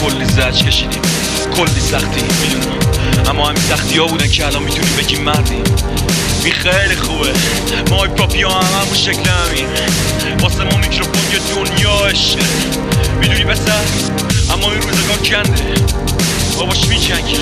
کلی زج کشیدیم کلی سختی می‌دونم اما همین سختی ها بودن که الان می‌تونیم بگیم مردیم این خیلی خوبه. ما پاپی ها هم همون شکل همین. واسه ما میکروفون یه دنیا عشقه. می‌دونی بسر اما این روزگار کنده. باباش میچنگی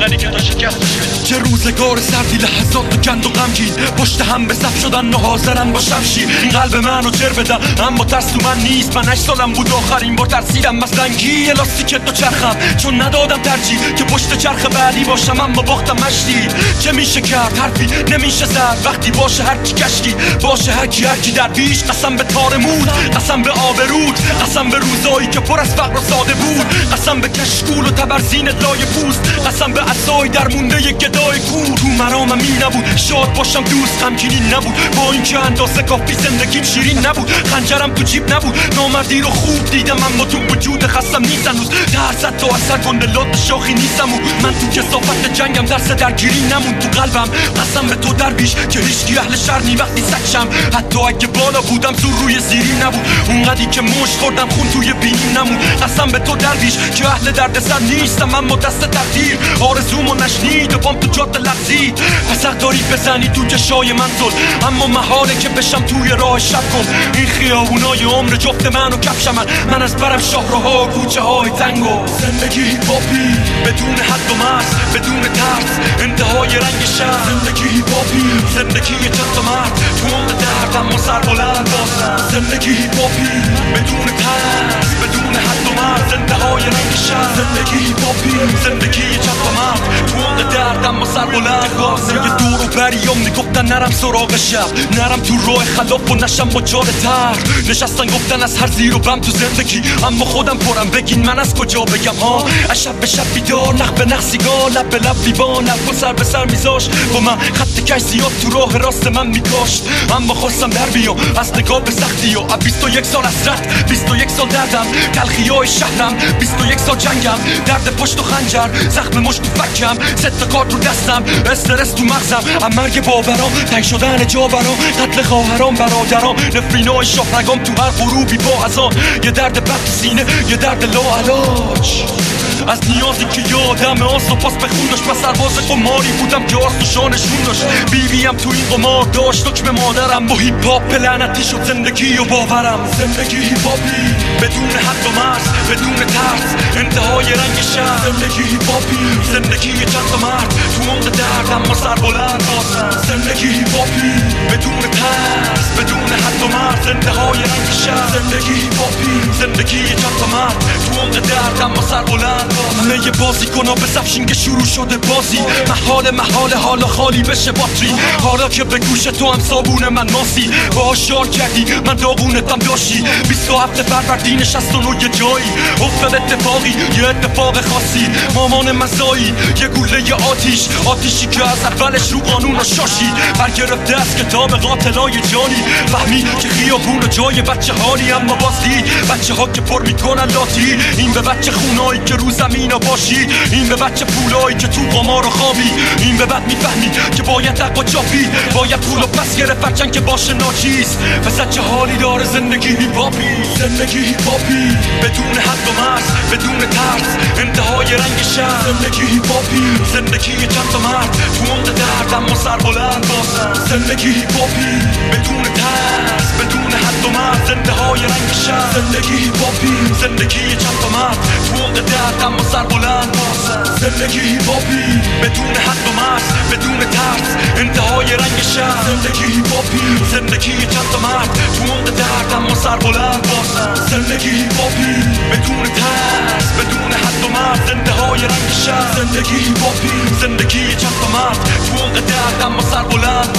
اونقدی که تا شکستش چه روزگار سردی لحظات گند و غمگین. پشت هم به صف شدن و حاضرن با شمشیر. این قلب منو جر بدم اما ترس تو من نیست. من هشت سالم بود آخرین بار ترسیدم. مسلنگی لاستیک دو چرخم. چون ندادم ترجیح که پشت چرخ بعدی باشم اما باختم مشتی. چه میشه کرد؟ حرفی نمیشه زد. وقتی باشه هر کی کشکی باشه هر کی هر کی در پیش. قسم به تار مود قسم به آبرود قسم به روزایی که پر از فقر و ساده بود. قسم به کشکول و تبرزین لای پوست. قسم به اصای در مونده ی گدای کور. تو مرامم این نبود. شاد باشم دوست غمگینی نبود. با اینکه اندازه کافی زندگیم شیرین نبود. خنجرم تو جیب نبود. نامردی رو خوب دیدم اما تو وجود خستم نیست هنوز. ترس تو اثر گنده لط شاخی نیستم و من تو کسافت جنگم درس درگیری نمون تو قلبم قسم به تو درویش که هیچکی اهل شر نی وقتی سکشم حتی اگه بالا بودم زور روی زیری نبود. اونقدی که مش خوردم خون توی بینیم نمون قسم به تو درویش که اهل دردسر نیستم اما دست تقدیر. آرزومو نشنید و تو جاده لغزید پس حق داری بزنی تو چشای من زل. اما محاله که بشم توی راه شب کن. این خیابونای عمر جفت من و کفشم من, من از برم شهرها کوچه های تنگو زندگی هیپاپی بدون حد و مرز بدون ترس. انتهای رنگ شهر زندگی هیپاپی زندگی چند تا مرد تو عمق درد اما سر بلند زندگی هیپاپی بدون ترس بدون حد و مرز انتهای رنگ شهر زندگی هیپاپی زندگی درد اما سر بلند دور و بریام می‌گفتن نرم سراغ شب نرم تو راه خلاف و نشم با جال تر. نشستن گفتن از هر زیر و بم تو زندگی اما خودم پرم بگین من از کجا بگم ها؟ از شب به شب بیدار نخ به نخ سیگار لب به لب لیوان و سر به سر میذاش. با من خط کش زیاد تو راه راست من میکاشت اما خواستم در بیام از نگاه به سختی و 21 سال اسرت 21 سال دردم تلخی های شهرم. 21 سال جنگم درد پشت و خنجر. زخم مشت تو فکم ست کارت رو دستم. استرس تو مغزم مرگ باورام تنگ شدن جا برام قتل خواهرام برادرام نفرینای شاهرگام تو هر غروبی با ازان یه درد بد سینه یه درد لا علاج از نیازی که یادم آس و پاس به خون داشت من سرباز قماری بودم که آس و شانشون داشت بیویم تو این قمار داشت دکم مادرم با هیپ هاپ لعنتی شد زندگی و باورم زندگی هیپ هاپی بدون حد و مرز بدون ترس انتهای رنگ شهر زندگی هیپ هاپی زندگی چند مرد تو عمق درد اما سر بلند بازم زندگی هیپ هاپی بدون ترس بدون حد و مرز انتهای رنگ شهر زندگی هیپ هاپی زندگی چند مرد عمق درد اما سر بلند همه یه بازی کنا به که شروع شده بازی. محال محال حالا خالی بشه باتری. حالا که به گوش تو هم صابون من ماسی. با شار کردی من داغونتم داشتی. 27 فروردین 69 یه جایی. افتاد اتفاقی یه اتفاق خاصی. مامان مزایی یه گوله آتیش. آتیشی که از اولش رو قانون و شاشی. برگرفته از کتاب قاتلای جانی. فهمی که خیابون و جای بچه حالی اما بازی بچه ها که پر می‌کنن لاتی. این به بچه خونایی که رو زمین باشی این به بچه پولایی که تو قمار و خوابی این به بعد می‌فهمی که باید تقا چاپی باید پول و پس گرفت هرچند که باشه ناچیز. پس چه حالی داره زندگی هیپاپی زندگی هیپاپی بدون حد و مرز بدون ترس انتهای رنگ شهر. زندگی هیپاپی زندگی چند تا مرد تو درد اما سر بلند بازم زندگی هیپاپی بدون ترس بدون حد و مرز انتهای رنگ شهر. زندگی هیپاپی زندگی چند مرد. عمق درد اما سر بلند زندگی هیپاپی بدون حد و مرز بدون ترس انتهای رنگ شهر. زندگی هیپاپی زندگی چند مرد. عمق درد اما سر بلند زندگی هیپاپی بدون ترس. بدون حد و مرز انتهای رنگ شهر. زندگی هیپاپی زندگی چند مرد. عمق درد اما سر بلند